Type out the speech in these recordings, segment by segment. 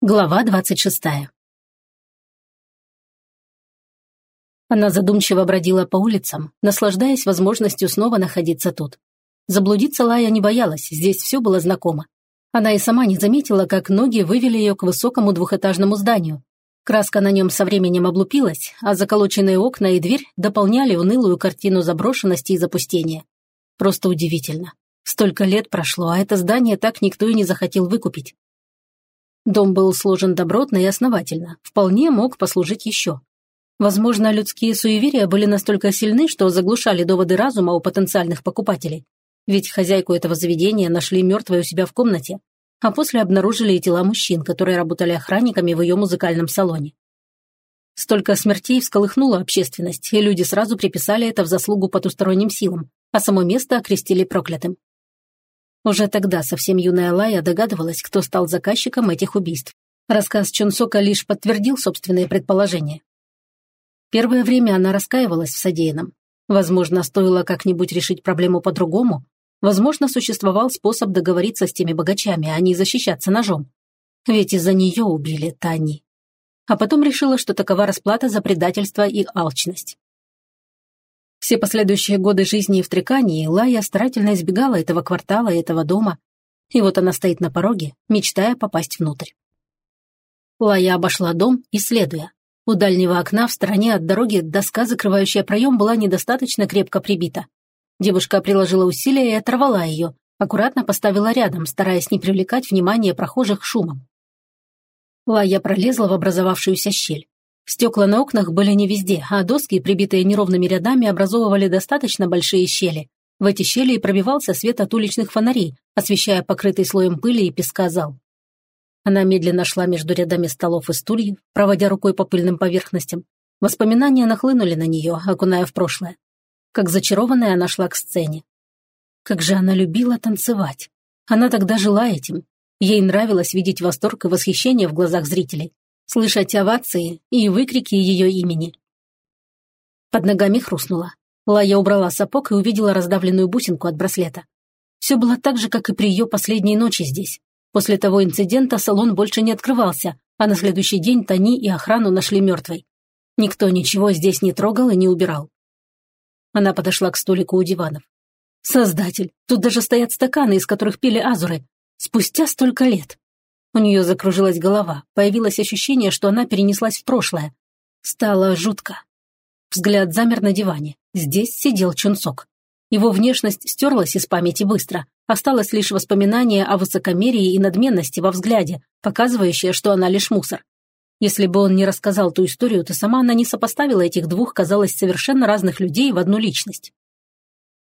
Глава двадцать шестая Она задумчиво бродила по улицам, наслаждаясь возможностью снова находиться тут. Заблудиться Лая не боялась, здесь все было знакомо. Она и сама не заметила, как ноги вывели ее к высокому двухэтажному зданию. Краска на нем со временем облупилась, а заколоченные окна и дверь дополняли унылую картину заброшенности и запустения. Просто удивительно. Столько лет прошло, а это здание так никто и не захотел выкупить. Дом был сложен добротно и основательно, вполне мог послужить еще. Возможно, людские суеверия были настолько сильны, что заглушали доводы разума у потенциальных покупателей. Ведь хозяйку этого заведения нашли мертвой у себя в комнате, а после обнаружили и тела мужчин, которые работали охранниками в ее музыкальном салоне. Столько смертей всколыхнуло общественность, и люди сразу приписали это в заслугу потусторонним силам, а само место окрестили проклятым. Уже тогда совсем юная Лая догадывалась, кто стал заказчиком этих убийств. Рассказ Чунсока лишь подтвердил собственные предположения. Первое время она раскаивалась в содеянном. Возможно, стоило как-нибудь решить проблему по-другому. Возможно, существовал способ договориться с теми богачами, а не защищаться ножом. Ведь из-за нее убили Тани. А потом решила, что такова расплата за предательство и алчность. Все последующие годы жизни в Трикании Лая старательно избегала этого квартала и этого дома. И вот она стоит на пороге, мечтая попасть внутрь. Лая обошла дом, исследуя. У дальнего окна в стороне от дороги доска, закрывающая проем, была недостаточно крепко прибита. Девушка приложила усилия и оторвала ее, аккуратно поставила рядом, стараясь не привлекать внимание прохожих шумом. Лая пролезла в образовавшуюся щель. Стекла на окнах были не везде, а доски, прибитые неровными рядами, образовывали достаточно большие щели. В эти щели и пробивался свет от уличных фонарей, освещая покрытый слоем пыли и песка зал. Она медленно шла между рядами столов и стульев, проводя рукой по пыльным поверхностям. Воспоминания нахлынули на нее, окуная в прошлое. Как зачарованная она шла к сцене. Как же она любила танцевать. Она тогда жила этим. Ей нравилось видеть восторг и восхищение в глазах зрителей слышать овации и выкрики ее имени. Под ногами хрустнуло. Лая убрала сапог и увидела раздавленную бусинку от браслета. Все было так же, как и при ее последней ночи здесь. После того инцидента салон больше не открывался, а на следующий день Тони и охрану нашли мертвой. Никто ничего здесь не трогал и не убирал. Она подошла к столику у диванов. «Создатель, тут даже стоят стаканы, из которых пили азуры. Спустя столько лет. У нее закружилась голова, появилось ощущение, что она перенеслась в прошлое. Стало жутко. Взгляд замер на диване. Здесь сидел Чунсок. Его внешность стерлась из памяти быстро. Осталось лишь воспоминание о высокомерии и надменности во взгляде, показывающее, что она лишь мусор. Если бы он не рассказал ту историю, то сама она не сопоставила этих двух, казалось, совершенно разных людей в одну личность.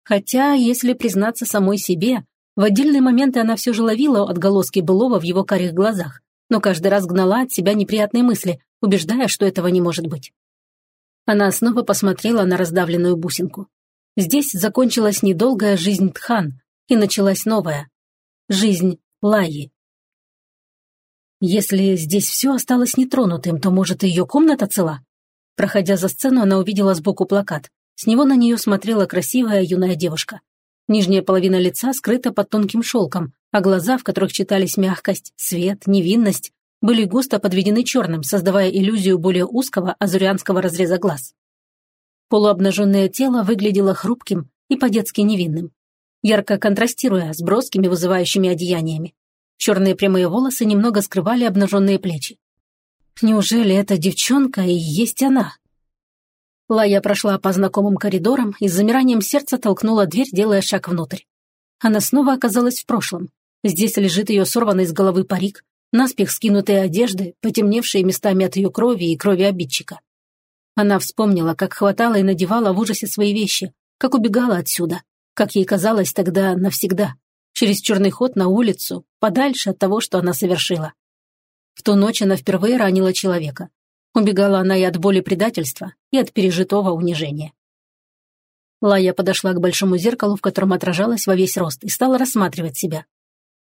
Хотя, если признаться самой себе, в отдельные моменты она все же ловила отголоски былого в его карих глазах, но каждый раз гнала от себя неприятные мысли, убеждая, что этого не может быть. Она снова посмотрела на раздавленную бусинку. Здесь закончилась недолгая жизнь Тхан, и началась новая. Жизнь Лаи. Если здесь все осталось нетронутым, то, может, и ее комната цела? Проходя за сцену, она увидела сбоку плакат. С него на нее смотрела красивая юная девушка. Нижняя половина лица скрыта под тонким шелком, а глаза, в которых читались мягкость, свет, невинность, были густо подведены черным, создавая иллюзию более узкого азурианского разреза глаз. Полуобнаженное тело выглядело хрупким и по-детски невинным, ярко контрастируя с броскими вызывающими одеяниями. Черные прямые волосы немного скрывали обнаженные плечи. Неужели эта девчонка и есть она? Лая прошла по знакомым коридорам и с замиранием сердца толкнула дверь, делая шаг внутрь. Она снова оказалась в прошлом. Здесь лежит ее сорванный с головы парик, наспех скинутые одежды, потемневшие местами от ее крови и крови обидчика. Она вспомнила, как хватала и надевала в ужасе свои вещи, как убегала отсюда, как ей казалось тогда навсегда, через черный ход на улицу, подальше от того, что она совершила. В ту ночь она впервые ранила человека, Убегала она и от боли предательства, и от пережитого унижения. Лая подошла к большому зеркалу, в котором отражалась во весь рост, и стала рассматривать себя.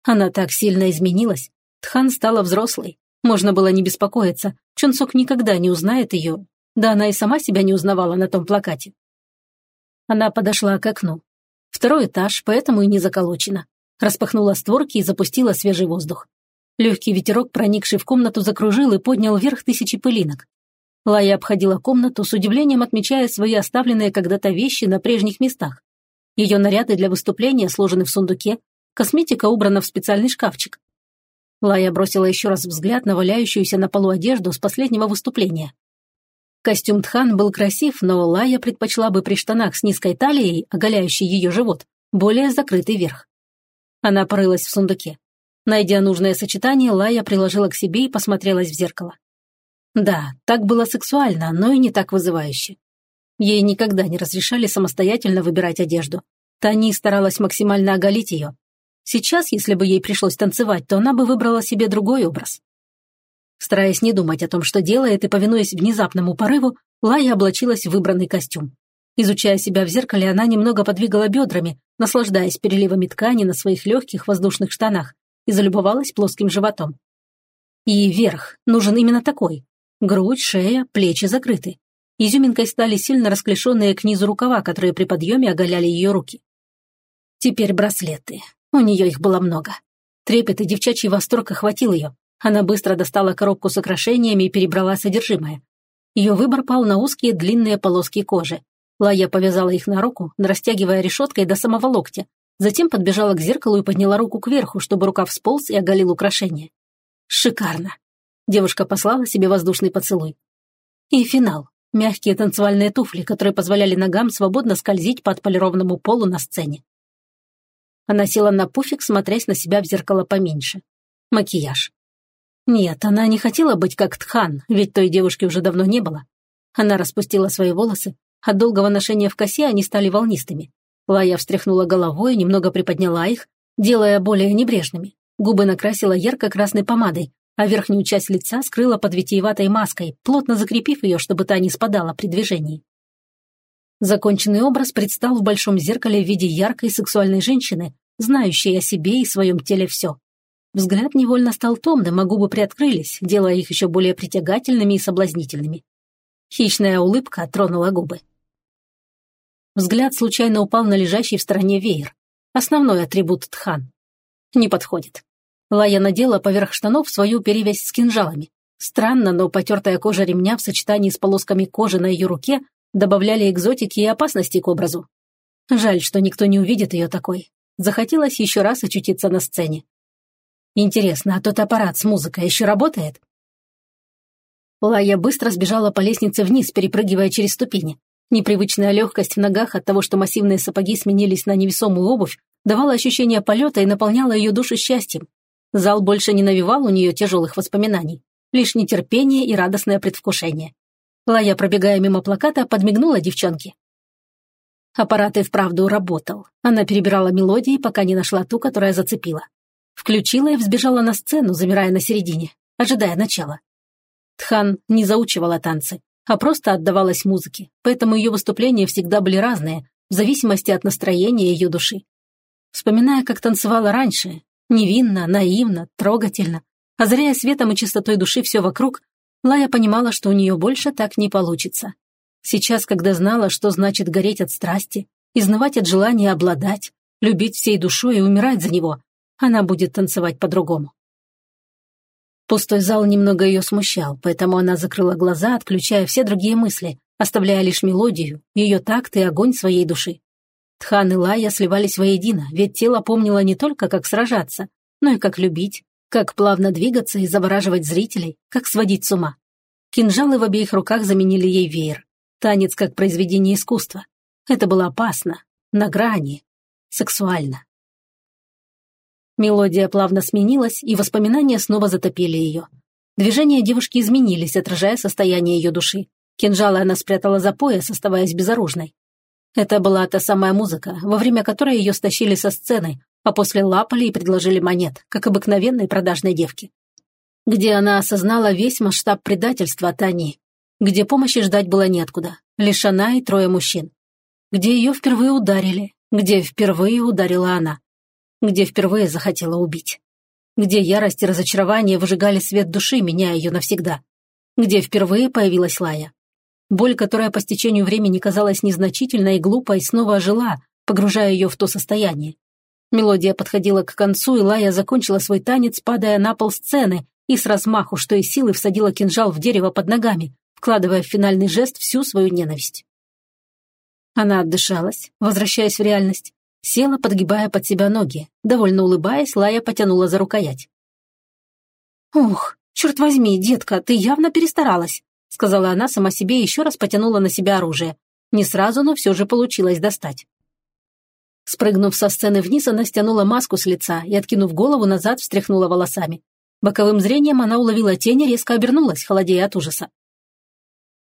Она так сильно изменилась. Тхан стала взрослой. Можно было не беспокоиться. Чунсок никогда не узнает ее. Да она и сама себя не узнавала на том плакате. Она подошла к окну. Второй этаж, поэтому и не заколочено. Распахнула створки и запустила свежий воздух. Легкий ветерок, проникший в комнату, закружил и поднял вверх тысячи пылинок. Лая обходила комнату, с удивлением отмечая свои оставленные когда-то вещи на прежних местах. Ее наряды для выступления сложены в сундуке, косметика убрана в специальный шкафчик. Лая бросила еще раз взгляд на валяющуюся на полу одежду с последнего выступления. Костюм Тхан был красив, но Лая предпочла бы при штанах с низкой талией, оголяющей ее живот, более закрытый верх. Она порылась в сундуке. Найдя нужное сочетание, Лая приложила к себе и посмотрелась в зеркало. Да, так было сексуально, но и не так вызывающе. Ей никогда не разрешали самостоятельно выбирать одежду. Тани старалась максимально оголить ее. Сейчас, если бы ей пришлось танцевать, то она бы выбрала себе другой образ. Стараясь не думать о том, что делает, и повинуясь внезапному порыву, Лая облачилась в выбранный костюм. Изучая себя в зеркале, она немного подвигала бедрами, наслаждаясь переливами ткани на своих легких воздушных штанах, и залюбовалась плоским животом. И верх нужен именно такой, Грудь, шея, плечи закрыты. Изюминкой стали сильно расклешенные к низу рукава, которые при подъеме оголяли ее руки. Теперь браслеты. У нее их было много. Трепет и девчачий восторг охватил ее. Она быстро достала коробку с украшениями и перебрала содержимое. Ее выбор пал на узкие длинные полоски кожи. Лая повязала их на руку, растягивая решеткой до самого локтя. Затем подбежала к зеркалу и подняла руку кверху, чтобы рукав сполз и оголил украшение. Шикарно. Девушка послала себе воздушный поцелуй. И финал. Мягкие танцевальные туфли, которые позволяли ногам свободно скользить по отполированному полу на сцене. Она села на пуфик, смотрясь на себя в зеркало поменьше. Макияж. Нет, она не хотела быть как Тхан, ведь той девушки уже давно не было. Она распустила свои волосы, от долгого ношения в косе они стали волнистыми. Лая встряхнула головой, немного приподняла их, делая более небрежными. Губы накрасила ярко-красной помадой, а верхнюю часть лица скрыла под витиеватой маской, плотно закрепив ее, чтобы та не спадала при движении. Законченный образ предстал в большом зеркале в виде яркой сексуальной женщины, знающей о себе и своем теле все. Взгляд невольно стал томным, а губы приоткрылись, делая их еще более притягательными и соблазнительными. Хищная улыбка тронула губы. Взгляд случайно упал на лежащий в стороне веер. Основной атрибут Тхан. Не подходит. Лая надела поверх штанов свою перевязь с кинжалами. Странно, но потертая кожа ремня в сочетании с полосками кожи на ее руке добавляли экзотики и опасности к образу. Жаль, что никто не увидит ее такой. Захотелось еще раз очутиться на сцене. Интересно, а тот аппарат с музыкой еще работает? Лая быстро сбежала по лестнице вниз, перепрыгивая через ступени. Непривычная легкость в ногах от того, что массивные сапоги сменились на невесомую обувь, давала ощущение полета и наполняла ее душу счастьем. Зал больше не навевал у нее тяжелых воспоминаний, лишь нетерпение и радостное предвкушение. Лая, пробегая мимо плаката, подмигнула девчонке. Аппарат и вправду работал. Она перебирала мелодии, пока не нашла ту, которая зацепила. Включила и взбежала на сцену, замирая на середине, ожидая начала. Тхан не заучивала танцы, а просто отдавалась музыке, поэтому ее выступления всегда были разные, в зависимости от настроения ее души. Вспоминая, как танцевала раньше, Невинно, наивно, трогательно. Озряя светом и чистотой души все вокруг, Лая понимала, что у нее больше так не получится. Сейчас, когда знала, что значит гореть от страсти, изнывать от желания обладать, любить всей душой и умирать за него, она будет танцевать по-другому. Пустой зал немного ее смущал, поэтому она закрыла глаза, отключая все другие мысли, оставляя лишь мелодию, ее такт и огонь своей души. Тхан и Лая сливались воедино, ведь тело помнило не только, как сражаться, но и как любить, как плавно двигаться и завораживать зрителей, как сводить с ума. Кинжалы в обеих руках заменили ей веер. Танец как произведение искусства. Это было опасно, на грани, сексуально. Мелодия плавно сменилась, и воспоминания снова затопили ее. Движения девушки изменились, отражая состояние ее души. Кинжалы она спрятала за пояс, оставаясь безоружной. Это была та самая музыка, во время которой ее стащили со сцены, а после лапали и предложили монет, как обыкновенной продажной девке. Где она осознала весь масштаб предательства Тани, где помощи ждать было неоткуда, лишь она и трое мужчин. Где ее впервые ударили, где впервые ударила она, где впервые захотела убить. Где ярость и разочарование выжигали свет души, меняя ее навсегда. Где впервые появилась Лая. Боль, которая по стечению времени казалась незначительной и глупой, снова ожила, погружая ее в то состояние. Мелодия подходила к концу, и Лая закончила свой танец, падая на пол сцены, и с размаху, что из силы всадила кинжал в дерево под ногами, вкладывая в финальный жест всю свою ненависть. Она отдышалась, возвращаясь в реальность, села, подгибая под себя ноги. Довольно улыбаясь, Лая потянула за рукоять. «Ух, черт возьми, детка, ты явно перестаралась», сказала она сама себе и еще раз потянула на себя оружие. Не сразу, но все же получилось достать. Спрыгнув со сцены вниз, она стянула маску с лица и, откинув голову назад, встряхнула волосами. Боковым зрением она уловила тень и резко обернулась, холодея от ужаса.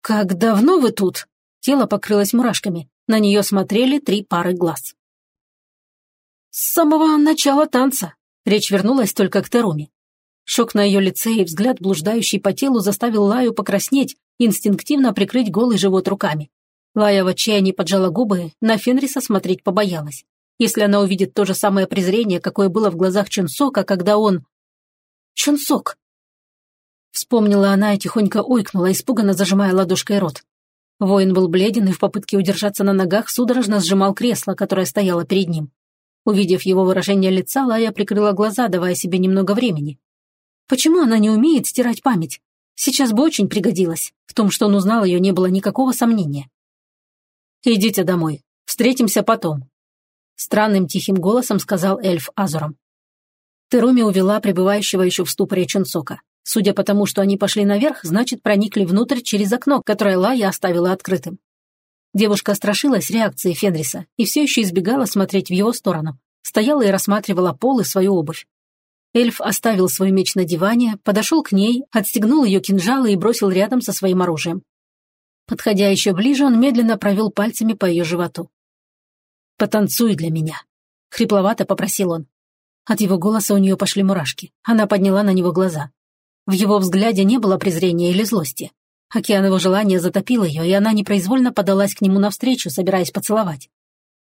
«Как давно вы тут?» Тело покрылось мурашками. На нее смотрели три пары глаз. «С самого начала танца», — речь вернулась только к Теруме. Шок на ее лице и взгляд, блуждающий по телу, заставил Лаю покраснеть инстинктивно прикрыть голый живот руками. Лая в отчаянии поджала губы, на Фенриса смотреть побоялась. Если она увидит то же самое презрение, какое было в глазах Чунсока, когда он Чунсок!» Вспомнила она и тихонько ойкнула, испуганно зажимая ладошкой рот. Воин был бледен и в попытке удержаться на ногах судорожно сжимал кресло, которое стояло перед ним. Увидев его выражение лица, Лая прикрыла глаза, давая себе немного времени. Почему она не умеет стирать память? Сейчас бы очень пригодилась. В том, что он узнал ее, не было никакого сомнения. «Идите домой. Встретимся потом», — странным тихим голосом сказал эльф Азуром. Теруми увела пребывающего еще в ступоре Чунсока. Судя по тому, что они пошли наверх, значит, проникли внутрь через окно, которое Лая оставила открытым. Девушка страшилась реакции Фенриса и все еще избегала смотреть в его сторону. Стояла и рассматривала пол и свою обувь. Эльф оставил свой меч на диване, подошел к ней, отстегнул ее кинжалы и бросил рядом со своим оружием. Подходя еще ближе, он медленно провел пальцами по ее животу. «Потанцуй для меня», — хрипловато попросил он. От его голоса у нее пошли мурашки. Она подняла на него глаза. В его взгляде не было презрения или злости. Океан его желания затопил ее, и она непроизвольно подалась к нему навстречу, собираясь поцеловать.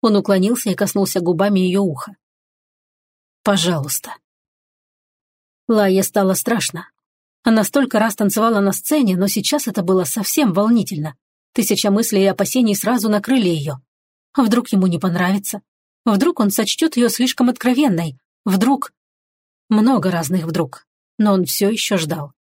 Он уклонился и коснулся губами ее уха. «Пожалуйста». Лае стало страшно. Она столько раз танцевала на сцене, но сейчас это было совсем волнительно. Тысяча мыслей и опасений сразу накрыли ее. А вдруг ему не понравится? Вдруг он сочтет ее слишком откровенной, Вдруг... Много разных вдруг. Но он все еще ждал.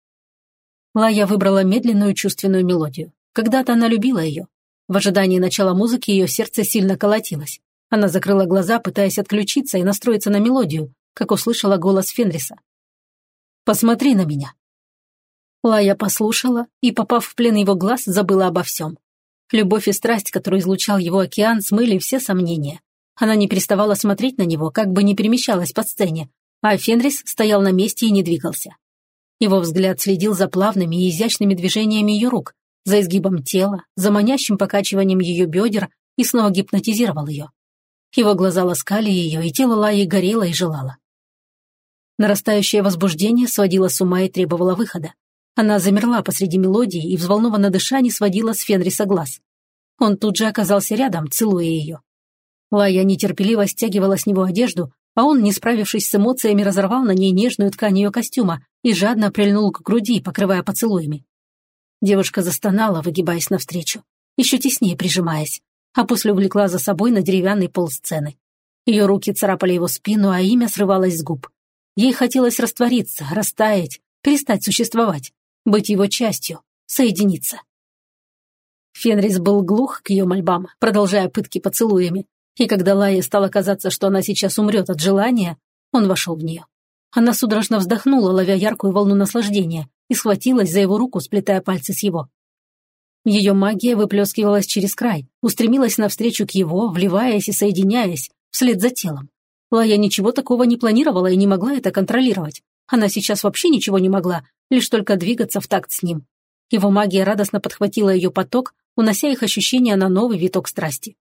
Лая выбрала медленную чувственную мелодию. Когда-то она любила ее. В ожидании начала музыки ее сердце сильно колотилось. Она закрыла глаза, пытаясь отключиться и настроиться на мелодию, как услышала голос Фенриса. «Посмотри на меня». Лая послушала и, попав в плен его глаз, забыла обо всем. Любовь и страсть, которую излучал его океан, смыли все сомнения. Она не переставала смотреть на него, как бы не перемещалась по сцене, а Фенрис стоял на месте и не двигался. Его взгляд следил за плавными и изящными движениями ее рук, за изгибом тела, за манящим покачиванием ее бедер и снова гипнотизировал ее. Его глаза ласкали ее, и тело Лаи горело и желало. Нарастающее возбуждение сводило с ума и требовало выхода. Она замерла посреди мелодии и, взволнованно дыша, не сводила с Фенриса глаз. Он тут же оказался рядом, целуя ее. Лая нетерпеливо стягивала с него одежду, а он, не справившись с эмоциями, разорвал на ней нежную ткань ее костюма и жадно прильнул к груди, покрывая поцелуями. Девушка застонала, выгибаясь навстречу, еще теснее прижимаясь, а после увлекла за собой на деревянный пол сцены. Ее руки царапали его спину, а имя срывалось с губ. Ей хотелось раствориться, растаять, перестать существовать, быть его частью, соединиться. Фенрис был глух к ее мольбам, продолжая пытки поцелуями, и когда Лае стало казаться, что она сейчас умрет от желания, он вошел в нее. Она судорожно вздохнула, ловя яркую волну наслаждения, и схватилась за его руку, сплетая пальцы с его. Ее магия выплескивалась через край, устремилась навстречу к его, вливаясь и соединяясь, вслед за телом. Лая ничего такого не планировала и не могла это контролировать. Она сейчас вообще ничего не могла, лишь только двигаться в такт с ним. Его магия радостно подхватила ее поток, унося их ощущения на новый виток страсти.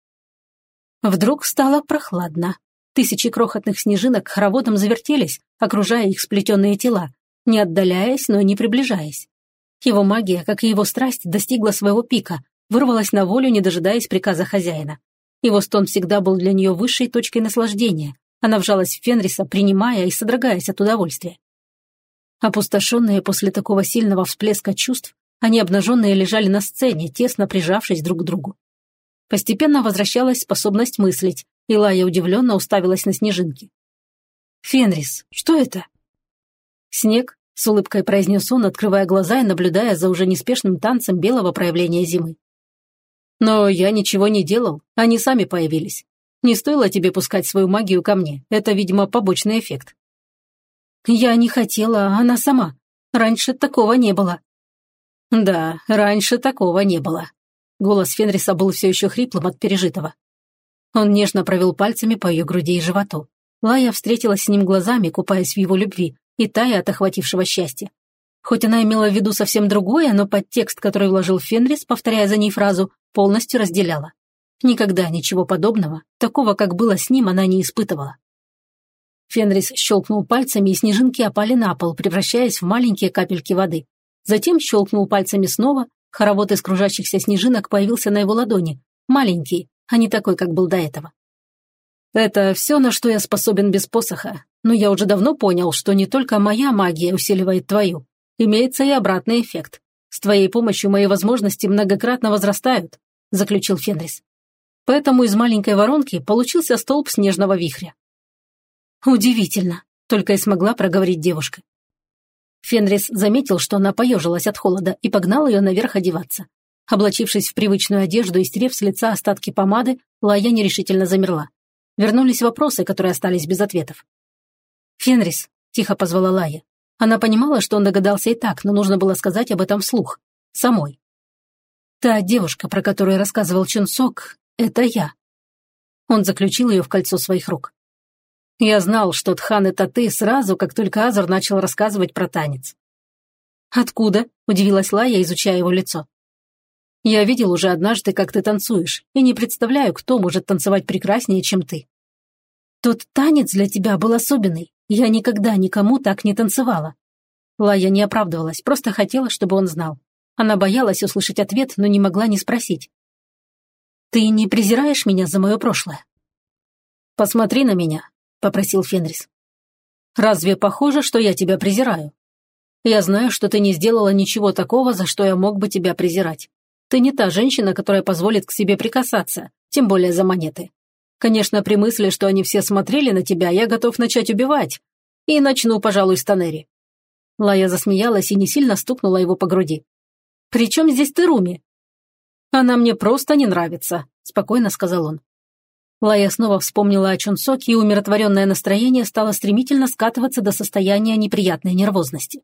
Вдруг стало прохладно. Тысячи крохотных снежинок хороводом завертелись, окружая их сплетенные тела, не отдаляясь, но не приближаясь. Его магия, как и его страсть, достигла своего пика, вырвалась на волю, не дожидаясь приказа хозяина. Его стон всегда был для нее высшей точкой наслаждения. Она вжалась в Фенриса, принимая и содрогаясь от удовольствия. Опустошенные после такого сильного всплеска чувств, они обнаженные лежали на сцене, тесно прижавшись друг к другу. Постепенно возвращалась способность мыслить, и Лая удивленно уставилась на снежинки. «Фенрис, что это?» «Снег», — с улыбкой произнес он, открывая глаза и наблюдая за уже неспешным танцем белого проявления зимы. «Но я ничего не делал, они сами появились. Не стоило тебе пускать свою магию ко мне, это, видимо, побочный эффект». «Я не хотела, она сама. Раньше такого не было». «Да, раньше такого не было». Голос Фенриса был все еще хриплым от пережитого. Он нежно провел пальцами по ее груди и животу. Лая встретилась с ним глазами, купаясь в его любви, и тая от охватившего счастья. Хоть она имела в виду совсем другое, но подтекст, который вложил Фенрис, повторяя за ней фразу, полностью разделяла. Никогда ничего подобного, такого, как было с ним, она не испытывала. Фенрис щелкнул пальцами, и снежинки опали на пол, превращаясь в маленькие капельки воды. Затем щелкнул пальцами снова, хоровод из кружащихся снежинок появился на его ладони, маленький, а не такой, как был до этого. Это все, на что я способен без посоха, но я уже давно понял, что не только моя магия усиливает твою. Имеется и обратный эффект. С твоей помощью мои возможности многократно возрастают, заключил Фенрис. Поэтому из маленькой воронки получился столб снежного вихря. Удивительно, только и смогла проговорить девушка. Фенрис заметил, что она поежилась от холода и погнал ее наверх одеваться. Облачившись в привычную одежду и стерев с лица остатки помады, Лая нерешительно замерла. Вернулись вопросы, которые остались без ответов. «Фенрис», – тихо позвала Лая. Она понимала, что он догадался и так, но нужно было сказать об этом вслух. Самой. «Та девушка, про которую рассказывал Чунсок, это я». Он заключил ее в кольцо своих рук. «Я знал, что Тхан – это ты сразу, как только Азор начал рассказывать про танец». «Откуда?» – удивилась Лая, изучая его лицо. Я видел уже однажды, как ты танцуешь, и не представляю, кто может танцевать прекраснее, чем ты. Тот танец для тебя был особенный. Я никогда никому так не танцевала. Лая не оправдывалась, просто хотела, чтобы он знал. Она боялась услышать ответ, но не могла не спросить. «Ты не презираешь меня за мое прошлое?» «Посмотри на меня», — попросил Фенрис. «Разве похоже, что я тебя презираю? Я знаю, что ты не сделала ничего такого, за что я мог бы тебя презирать. Ты не та женщина, которая позволит к себе прикасаться, тем более за монеты. Конечно, при мысли, что они все смотрели на тебя, я готов начать убивать. И начну, пожалуй, с Танери». Лая засмеялась и не сильно стукнула его по груди. «При чем здесь ты, Руми?» «Она мне просто не нравится», – спокойно сказал он. Лая снова вспомнила о Чунсоке, и умиротворенное настроение стало стремительно скатываться до состояния неприятной нервозности.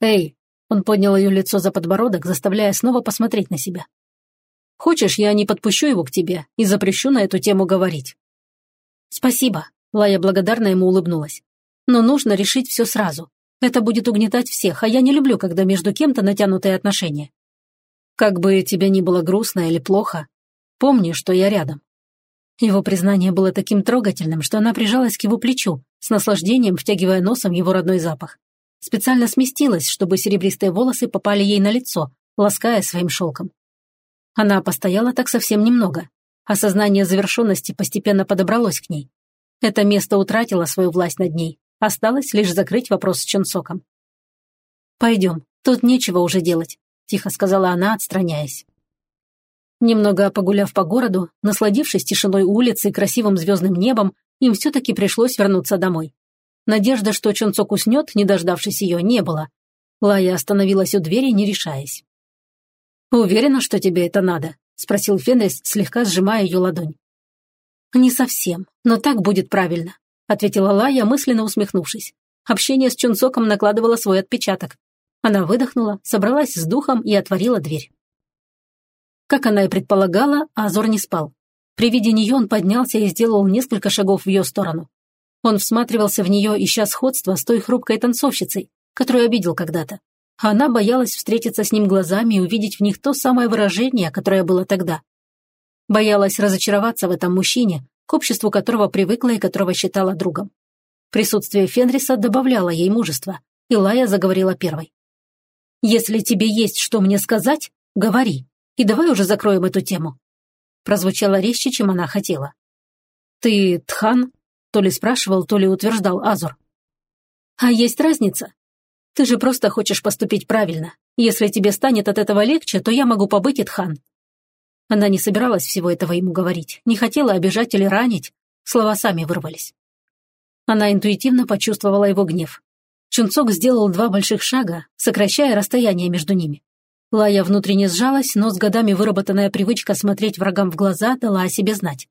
«Эй, он поднял ее лицо за подбородок, заставляя снова посмотреть на себя. «Хочешь, я не подпущу его к тебе и запрещу на эту тему говорить?» «Спасибо», — Лая благодарно ему улыбнулась. «Но нужно решить все сразу. Это будет угнетать всех, а я не люблю, когда между кем-то натянутые отношения. Как бы тебе ни было грустно или плохо, помни, что я рядом». Его признание было таким трогательным, что она прижалась к его плечу, с наслаждением втягивая носом его родной запах. Специально сместилась, чтобы серебристые волосы попали ей на лицо, лаская своим шелком. Она постояла так совсем немного. Осознание завершенности постепенно подобралось к ней. Это место утратило свою власть над ней. Осталось лишь закрыть вопрос с Чонсоком. «Пойдем, тут нечего уже делать», – тихо сказала она, отстраняясь. Немного погуляв по городу, насладившись тишиной улицы и красивым звездным небом, им все-таки пришлось вернуться домой. Надежда, что Чунцок уснет, не дождавшись ее, не было. Лая остановилась у двери, не решаясь. «Уверена, что тебе это надо?» – спросил Фенрис, слегка сжимая ее ладонь. «Не совсем, но так будет правильно», – ответила Лая, мысленно усмехнувшись. Общение с Чунцоком накладывало свой отпечаток. Она выдохнула, собралась с духом и отворила дверь. Как она и предполагала, Азор не спал. При виде нее он поднялся и сделал несколько шагов в ее сторону. Он всматривался в нее, ища сходства с той хрупкой танцовщицей, которую обидел когда-то. Она боялась встретиться с ним глазами и увидеть в них то самое выражение, которое было тогда. Боялась разочароваться в этом мужчине, к обществу которого привыкла и которого считала другом. Присутствие Фенриса добавляло ей мужества, и Лая заговорила первой. «Если тебе есть что мне сказать, говори, и давай уже закроем эту тему». Прозвучало резче, чем она хотела. «Ты Тхан?» То ли спрашивал, то ли утверждал Азур. «А есть разница? Ты же просто хочешь поступить правильно. Если тебе станет от этого легче, то я могу побыть Итхан». Она не собиралась всего этого ему говорить, не хотела обижать или ранить. Слова сами вырвались. Она интуитивно почувствовала его гнев. Чунцок сделал два больших шага, сокращая расстояние между ними. Лая внутренне сжалась, но с годами выработанная привычка смотреть врагам в глаза дала о себе знать.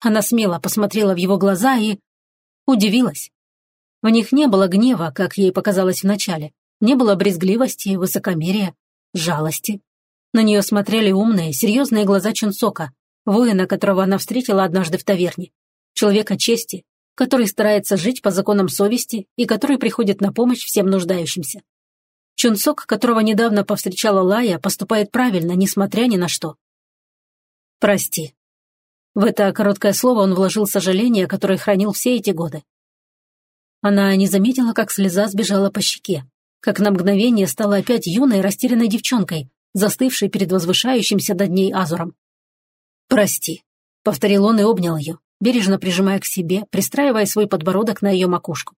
Она смело посмотрела в его глаза и... удивилась. В них не было гнева, как ей показалось вначале. Не было брезгливости, высокомерия, жалости. На нее смотрели умные, серьезные глаза Чунцока, воина, которого она встретила однажды в таверне. Человека чести, который старается жить по законам совести и который приходит на помощь всем нуждающимся. Чунцок, которого недавно повстречала Лая, поступает правильно, несмотря ни на что. «Прости». В это короткое слово он вложил сожаление, которое хранил все эти годы. Она не заметила, как слеза сбежала по щеке, как на мгновение стала опять юной растерянной девчонкой, застывшей перед возвышающимся над ней Азуром. «Прости», — повторил он и обнял ее бережно прижимая к себе, пристраивая свой подбородок на ее макушку.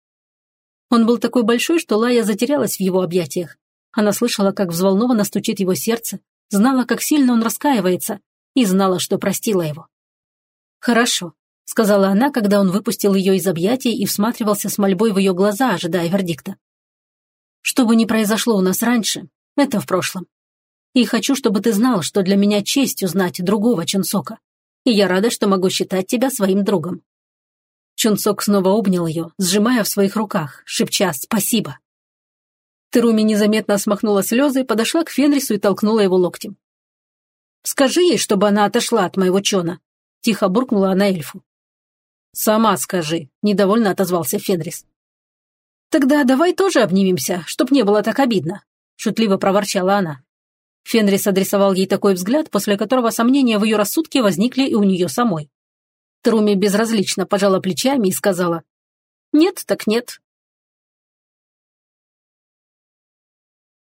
Он был такой большой, что Лая затерялась в его объятиях. Она слышала, как взволнованно стучит его сердце, знала, как сильно он раскаивается, и знала, что простила его. «Хорошо», — сказала она, когда он выпустил ее из объятий и всматривался с мольбой в ее глаза, ожидая вердикта. «Что бы ни произошло у нас раньше, это в прошлом. И хочу, чтобы ты знал, что для меня честь узнать другого Чунсока и я рада, что могу считать тебя своим другом». Чунцок снова обнял ее, сжимая в своих руках, шепча «спасибо». Теруми незаметно смахнула слезы, подошла к Фенрису и толкнула его локтем. «Скажи ей, чтобы она отошла от моего чона», – тихо буркнула она эльфу. «Сама скажи», – недовольно отозвался Фенрис. «Тогда давай тоже обнимемся, чтоб не было так обидно», – шутливо проворчала она. Фенрис адресовал ей такой взгляд, после которого сомнения в ее рассудке возникли и у нее самой. Труми безразлично пожала плечами и сказала, «Нет, так нет.